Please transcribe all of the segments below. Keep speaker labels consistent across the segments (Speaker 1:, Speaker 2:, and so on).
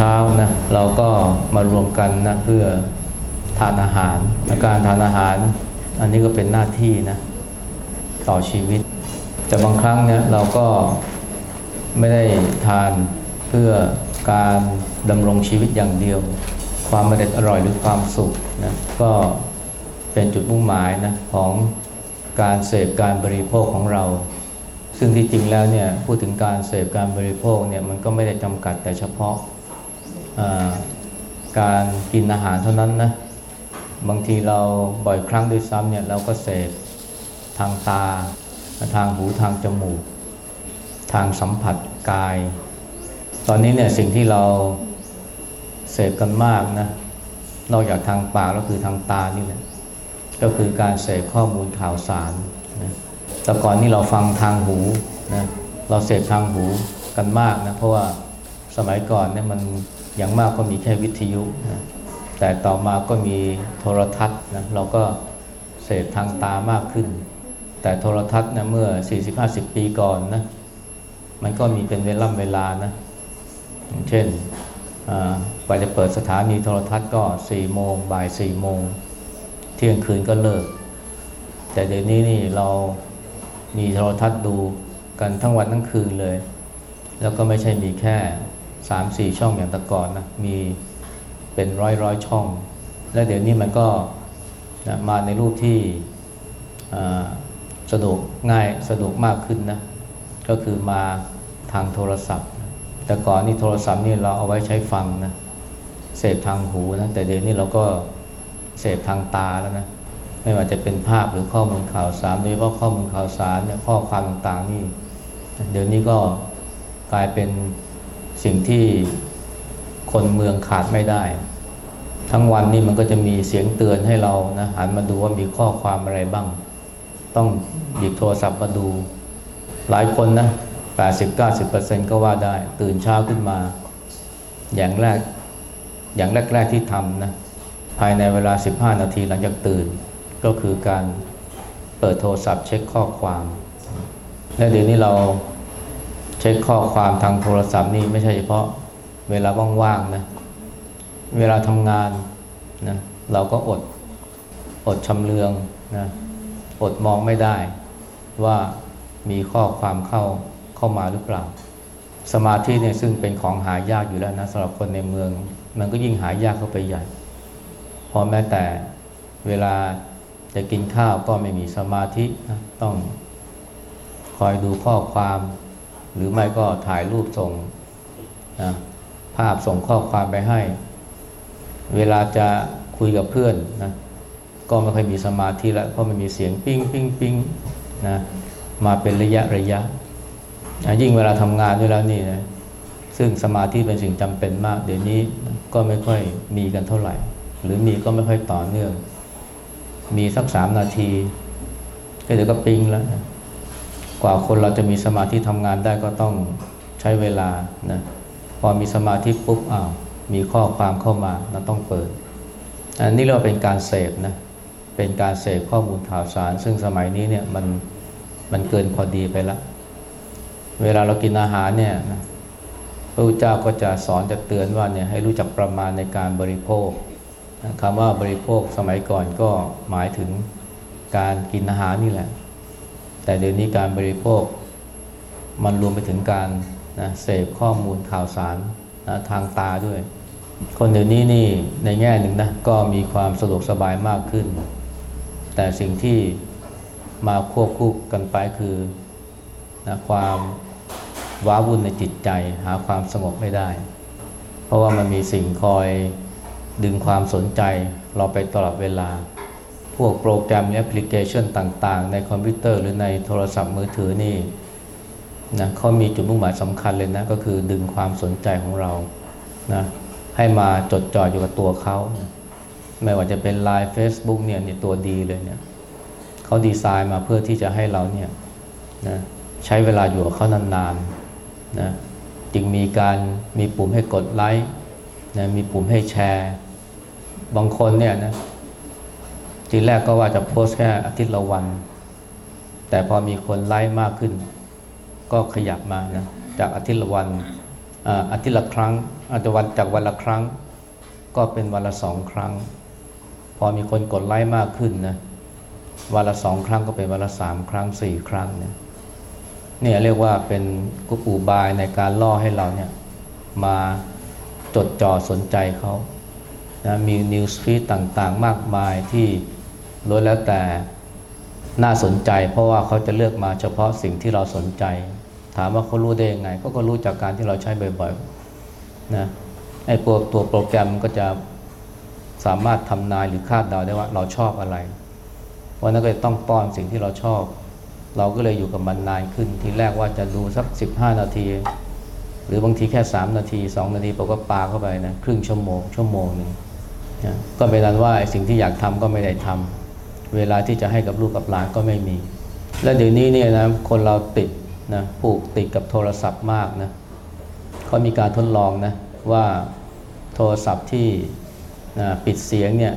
Speaker 1: เช้านะเราก็มารวมกันนะเพื่อทานอาหารการทานอาหาร อันนี้ก็เป็นหน้าที่นะต่อชีวิต แต่บางครั้งเนี่ยเราก็ไม่ได้ทานเพื่อการดำรงชีวิตอย่างเดียว ความอร่อยอร่อยหรือความสุขนะก็เป็นจุดมุ่งหมายนะของการเสพการบริโภคของเรา ซึ่งที่จริงแล้วเนี่ยพูดถึงการเสพการบริโภคเนี่ยมันก็ไม่ได้จำกัดแต่เฉพาะ การกินอาหารเท่านั้นนะบางทีเราบ่อยครั้งด้วยซ้ำเนี่ยเราก็เสพทางตา ทางหูทางจมูก ทางสัมผัสกาย ตอนนี้เนี่ยสิ่งที่เราเสพกันมากนะนอกจากทางปากก็คือทางตานี่แหละก็คือการเสพข้อมูลข่าวสารนะแต่ก่อนนี่เราฟังทางหูนะเราเสพทางหูกันมากนะเพราะว่าสมัยก่อนเนี่ยมัน อย่างมากก็มีแค่วิทยุนะแต่ต่อมาก็มีโทรทัศน์นะเราก็เสพทางตามากขึ้น แต่โทรทัศน์นะเมื่อ 40-50 ปีก่อนนะมันก็มีเป็นเวลาเวลานะ เช่นกว่าจะเปิดสถานีโทรทัศน์ก็4โมงบ่าย4โมง เที่ยงคืนก็เลิก แต่เดี๋ยวนี้นี่เรามีโทรทัศน์ดูกันทั้งวันทั้งคืนเลย แล้วก็ไม่ใช่มีแค่ สามสี่ช่องอย่างแต่ก่อนนะมีเป็นร้อยร้อยช่อง และเดี๋ยวนี้มันก็นะมาในรูปที่สะดวกง่ายสะดวกมากขึ้นนะก็คือมาทางโทรศัพท์ แต่ก่อนนี่โทรศัพท์นี่เราเอาไว้ใช้ฟังนะเสพทางหูนะแต่เดี๋ยวนี้เราก็เสพทางตาแล้วนะไม่ว่าจะเป็นภาพหรือข้อมูลข่าวสารโดยเฉพาะข้อมูลข่าวสารเนี่ยข้อความต่างๆนี่เดี๋ยวนี้ก็กลายเป็น สิ่งที่คนเมืองขาดไม่ได้ ทั้งวันนี่มันก็จะมีเสียงเตือนให้เรานะหันมาดูว่ามีข้อความอะไรบ้าง ต้องหยิบโทรศัพท์มาดู หลายคนนะ80-90%ก็ว่าได้ ตื่นเช้าขึ้นมา อย่างแรก อย่างแรก ๆที่ทำนะภายในเวลา 15 นาทีหลังจากตื่น ก็คือการเปิดโทรศัพท์เช็คข้อความ และเดี๋ยวนี้เรา เช็คข้อความทางโทรศัพท์นี่ไม่ใช่เฉพาะเวลาว่างๆนะเวลาทำงานนะเราก็อดอดชำเลืองนะอดมองไม่ได้ ว่ามีข้อความเข้าเข้ามาหรือเปล่า สมาธิเนี่ยซึ่งเป็นของหายากอยู่แล้วนะสำหรับคนในเมือง มันก็ยิ่งหายากเข้าไปใหญ่พอแม้แต่เวลาจะกินข้าวก็ไม่มีสมาธินะต้องคอยดูข้อความ หรือไม่ก็ถ่ายรูปส่งนะภาพส่งข้อความไปให้ เวลาจะคุยกับเพื่อนนะก็ไม่ค่อยมีสมาธิแล้วเพราะมันมีเสียงปิ้งปิ้งปิ้งนะมาเป็นระยะระยะยิ่งเวลาทำงานด้วยแล้วนี่นะซึ่งสมาธิเป็นสิ่งจำเป็นมาก เดี๋ยวนี้ก็ไม่ค่อยมีกันเท่าไหร่ หรือมีก็ไม่ค่อยต่อเนื่อง มีสักสามนาทีก็เดี๋ยวก็ปิ้งแล้วนะ กว่าคนเราจะมีสมาธิทำงานได้ก็ต้องใช้เวลานะพอมีสมาธิปุ๊บอ้าวมีข้อความเข้ามาเราต้องเปิด อันนี้เราเป็นการเสพนะเป็นการเสพข้อมูลข่าวสาร ซึ่งสมัยนี้เนี่ยมันมันเกินพอดีไปล้วเวลาเรากินอาหารเนี่ยพระพุทธเจ้าก็จะสอนจะเตือนว่าเนี่ยให้รู้จักประมาณในการบริโภคคำว่าบริโภคสมัยก่อนก็หมายถึงการกินอาหารนี่แหละ แต่เดี๋ยวนี้การบริโภค มันรวมไปถึงการนะเสพข้อมูลข่าวสารนะทางตาด้วย คนเดี๋ยวนี้นี่ในแง่หนึ่งนะก็มีความสะดวกสบายมากขึ้น แต่สิ่งที่มาควบคู่กันไปคือนะความว้าวุ่นในจิตใจ หาความสงบไม่ได้ เพราะว่ามันมีสิ่งคอยดึงความสนใจเราไปตลอดเวลา พวกโปรแกรมแอปพลิเคชันต่างๆ ในคอมพิวเตอร์หรือในโทรศัพท์มือถือนี่นะเขามีจุดมุ่งหมายสำคัญเลยนะ ก็คือดึงความสนใจของเรานะให้มาจดจ่ออยู่กับตัวเขาไม่ว่าจะเป็น Line Facebook เนี่ยนี่ตัวดีเลยเนี่ยเขาดีไซน์มาเพื่อที่จะให้เราเนี่ยนะใช้เวลาอยู่กับเขานานๆนะจึงมีการมีปุ่มให้กดไลค์นะมีปุ่มให้แชร์ บางคนเนี่ยนะ ทีแรกก็ว่าจะโพสแค่อาทิตย์ละวัน แต่พอมีคนไลค์มากขึ้น ก็ขยับมานะจากอาทิตย์ละวันอาทิตย์ละครั้งอาจจะวันจากวันละครั้ง ก็เป็นวันละสองครั้ง พอมีคนกดไลค์มากขึ้นนะวันละสองครั้งก็เป็นวันละสามครั้งสี่ครั้งเนี่ยเนี่ยเรียกว่าเป็นกุปูบายในการล่อให้เราเนี่ยมาจดจ่อสนใจเขานะมีนิวส์ฟีดต่างๆ มากมายที่ ล้วนแล้วแต่น่าสนใจ เพราะว่าเขาจะเลือกมาเฉพาะสิ่งที่เราสนใจ ถามว่าเขารู้ได้ยังไงก็ก็รู้จากการที่เราใช้บ่อยๆนะไอ้ตัวตัวโปรแกรมก็จะสามารถทำนายหรือคาดเดาได้ว่าเราชอบอะไรวันนั้นก็จะต้องป้อนสิ่งที่เราชอบ เราก็เลยอยู่กับมันนานขึ้น ทีแรกว่าจะดูสัก 15 นาที หรือบางทีแค่ 3 นาที 2 นาทีผมก็ปาเข้าไปนะครึ่งชั่วโมงชั่วโมงหนึ่งนะก็เป็นนั้นว่าสิ่งที่อยากทำก็ไม่ได้ทำ เวลาที่จะให้กับลูกกับหลานก็ไม่มี และเดี๋ยวนี้เนี่ยนะคนเราติดนะผูกติดกับโทรศัพท์มากนะเขามีการทดลองนะว่าโทรศัพท์ที่นะปิดเสียงเนี่ย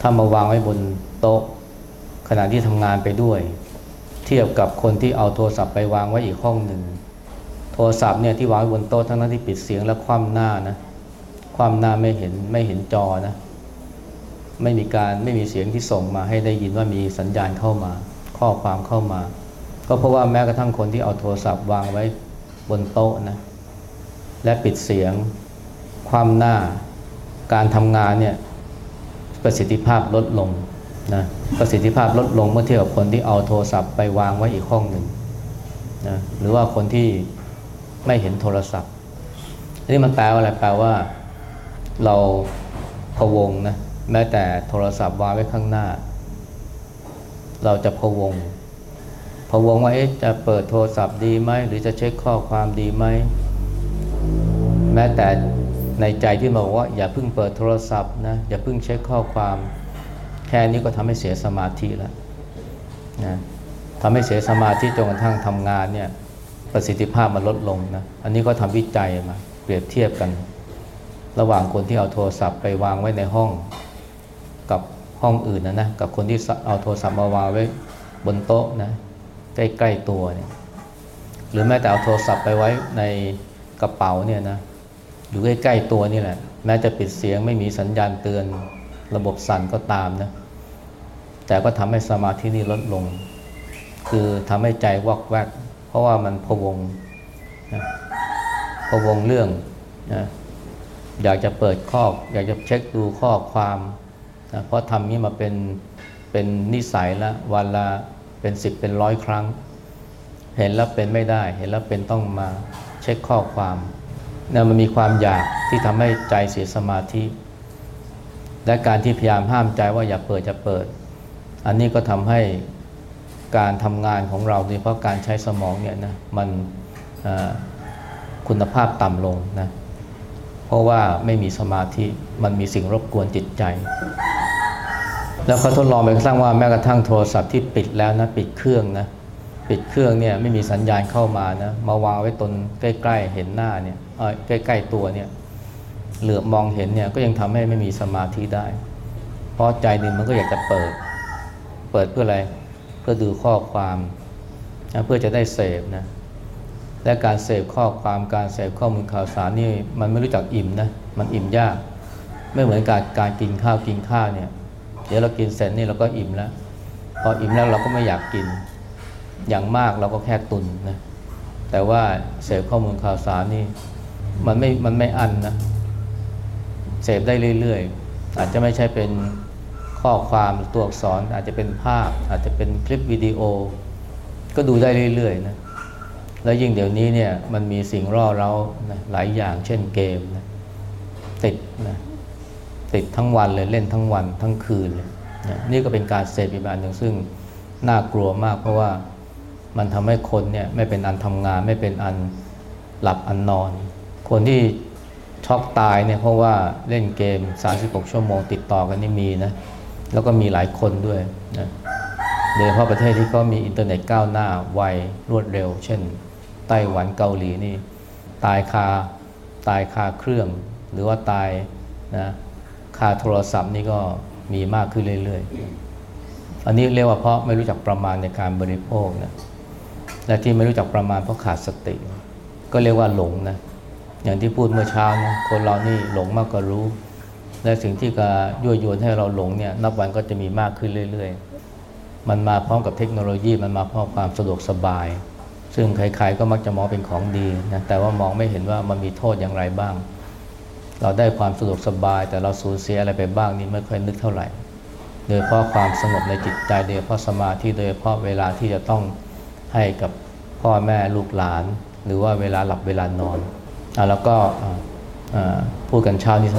Speaker 1: ถ้ามาวางไว้บนโต๊ะ ขณะที่ทำงานไปด้วย เทียบกับคนที่เอาโทรศัพท์ไปวางไว้อีกห้องหนึ่งโทรศัพท์เนี่ยที่วางไว้บนโต๊ะทั้งนั้นที่ปิดเสียงและคว่ำหน้านะคว่ำหน้าไม่เห็นไม่เห็นจอนะ ไม่มีการไม่มีเสียงที่ส่งมาให้ได้ยินว่ามีสัญญาณเข้ามา ข้อความเข้ามา ก็เพราะว่าแม้กระทั่งคนที่เอาโทรศัพท์วางไว้บนโต๊ะนะและปิดเสียงความหน้าการทำงานเนี่ยประสิทธิภาพลดลงนะประสิทธิภาพลดลงเมื่อเทียบกับคนที่เอาโทรศัพท์ไปวางไว้อีกห้องหนึ่งนะหรือว่าคนที่ไม่เห็นโทรศัพท์อันี่มันแปลว่าอะไรแปลว่าเราพวงนะ แม้แต่โทรศัพท์วางไว้ข้างหน้า เราจะพวงพวงว่าจะเปิดโทรศัพท์ดีไหมหรือจะเช็คข้อความดีไหมแม้แต่ในใจที่บอกว่า อย่าเพิ่งเปิดโทรศัพท์นะอย่าเพิ่งเช็คข้อความ แค่นี้ก็ทำให้เสียสมาธิแล้วนะทำให้เสียสมาธิจนกระทั่งทำงานเนี่ยประสิทธิภาพมันลดลงนะอันนี้ก็ทำวิจัยมาเปรียบเทียบกัน ระหว่างคนที่เอาโทรศัพท์ไปวางไว้ในห้อง กับห้องอื่นนะนะกับคนที่เอาโทรศัพท์มาวางไว้บนโต๊ะนะใกล้ๆตัวเนี่ยหรือแม้แต่เอาโทรศัพท์ไปไว้ในกระเป๋าเนี่ยนะอยู่ใกล้ๆตัวนี่แหละ แม้จะปิดเสียงไม่มีสัญญาณเตือนระบบสั่นก็ตามนะแต่ก็ทำให้สมาธินี่ลดลง คือทำให้ใจวอกแวก เพราะว่ามันพวงนะพวงเรื่องนะอยากจะเปิดข้อ อยากจะเช็คดูข้อความ นะเพราะทำนี้มาเป็นเป็นนิสัยล้ววันละเป็นสิบเป็นร้อยครั้ง เห็นแล้วเป็นไม่ได้ เห็นแล้วเป็นต้องมาเช็คข้อความนะมันมีความอยากที่ทำให้ใจเสียสมาธิ และการที่พยายามห้ามใจว่าอย่าเปิดจะเปิด อันนี้ก็ทำให้การทำงานของเราโดยเฉพาะการใช้สมองเนี่ยนะมันคุณภาพต่ำลงนะเพราะว่าไม่มีสมาธิมันมีสิ่งรบกวนจิตใจ แล้วเขาทดลองไปสร้างว่าแม้กระทั่งโทรศัพท์ที่ปิดแล้วนะปิดเครื่องนะปิดเครื่องเนี่ยไม่มีสัญญาณเข้ามานะมาวางไว้ตนใกล้ ๆ เห็นหน้าเนี่ยใกล้ ๆ ตัวเนี่ยเหลือบมองเห็นเนี่ยก็ยังทำให้ไม่มีสมาธิได้ เพราะใจหนึ่งมันก็อยากจะเปิด เปิดเพื่ออะไรเพื่อดูข้อความนะเพื่อจะได้เสพนะและการเสพข้อความการเสพข้อมูลข่าวสารนี่มันไม่รู้จักอิ่มนะมันอิ่มยาก ไม่เหมือนการการกินข้าวกินข้าวเนี่ย เดี๋ยวเรากินเสร็จนี่เราก็อิ่มแล้ว พออิ่มแล้วเราก็ไม่อยากกิน อย่างมากเราก็แค่ตุนนะ แต่ว่าเสพข้อมูลข่าวสารนี่มันไม่ มันไม่อันนะ เสพได้เรื่อยๆ อาจจะไม่ใช่เป็นข้อความตัวอักษรอาจจะเป็นภาพ อาจจะเป็นคลิปวิดีโอ ก็ดูได้เรื่อยๆนะ แล้วยิ่งเดี๋ยวนี้เนี่ยมันมีสิ่งร่อเรานะหลายอย่างเช่นเกมนะติดนะ ติดทั้งวันเลยเล่นทั้งวันทั้งคืนเลยนะนี่ก็เป็นการเสพอีกแบบหนึ่งซึ่งน่ากลัวมาก เพราะว่ามันทำให้คนเนี่ยไม่เป็นอันทำงาน ไม่เป็นอันหลับอันนอน คนที่ช็อกตายเนี่ยเพราะว่าเล่นเกม 36 ชั่วโมงติดต่อกันนี่มีนะแล้วก็มีหลายคนด้วยนะโดยเฉพาะประเทศที่เขามีอินเทอร์เน็ตก้าวหน้าไวรวดเร็ว เช่น ไต้หวันเกาหลีนี่ ตายคาตายคาเครื่อง หรือว่าตายนะ คาโทรศัพท์นี่ก็มีมากขึ้นเรื่อยๆ อันนี้เรียกว่าเพราะไม่รู้จักประมาณในการบริโภคนะ และที่ไม่รู้จักประมาณเพราะขาดสติ ก็เรียกว่าหลงนะ อย่างที่พูดเมื่อเช้านะคนเรานี่หลงมากกว่ารู้ และสิ่งที่จะยั่วยวนให้เราหลงเนี่ยนับวันก็จะมีมากขึ้นเรื่อย ๆ มันมาพร้อมกับเทคโนโลยี มันมาพร้อมความสะดวกสบาย ซึ่งใครๆก็มักจะมองเป็นของดีนะ แต่ว่ามองไม่เห็นว่ามันมีโทษอย่างไรบ้าง เราได้ความสะดวกสบาย แต่เราสูญเสียอะไรไปบ้างนี่ไม่ค่อยนึกเท่าไหร่ โดยเพราะความสงบในจิตใจโดยเพราะสมาธิโดยเพราะเวลาที่จะต้องให้กับพ่อแม่ลูกหลาน หรือว่าเวลาหลับเวลานอนอะแล้วก็อะอะพูดกันเช้านี้